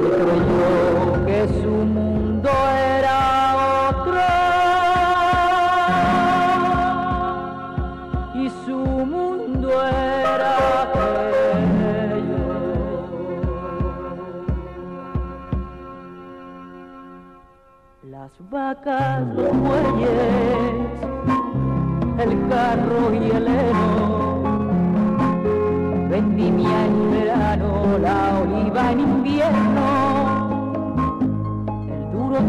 creyó que su mundo era otro y su mundo era aquello. Las vacas, los muelles, el carro y el heno vendimia en verano, la oliva en invierno.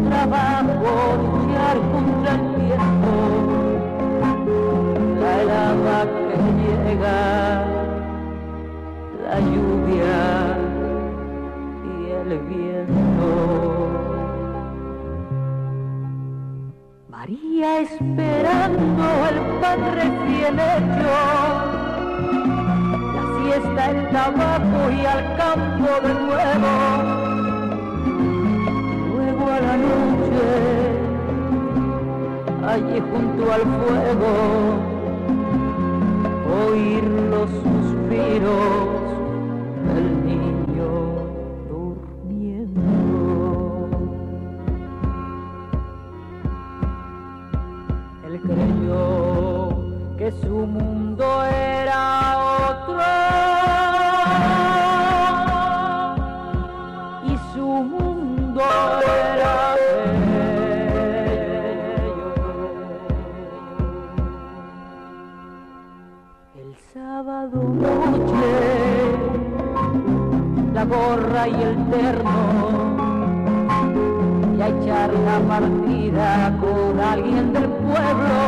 Trabajo, luchar contra el tiempo. La helada que llega, la lluvia y el viento. María esperando el pan recién hecho, la siesta, el tabaco y al campo de nuevo. La noche, allí junto al fuego, oír los suspiros del niño durmiendo. Él creyó que su mundo era la gorra y el terno y a echar la partida con alguien del pueblo.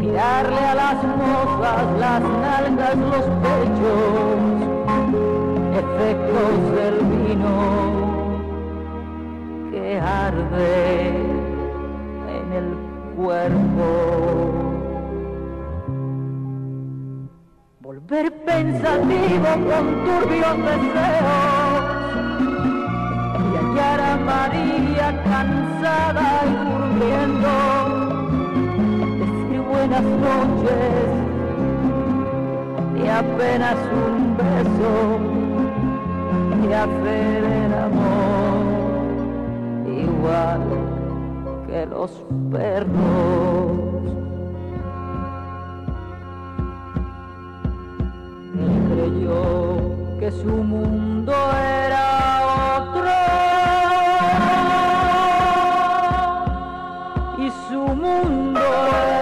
Tirarle a las mozas las nalgas, los pechos, efectos del vino que arde en el cuerpo. Volver pensativo con turbios deseos. Y hallar a María cansada y durmiendo, decir buenas noches y apenas un beso y hacer el amor. Igual que los perros. Que su mundo era otro. Y su mundo era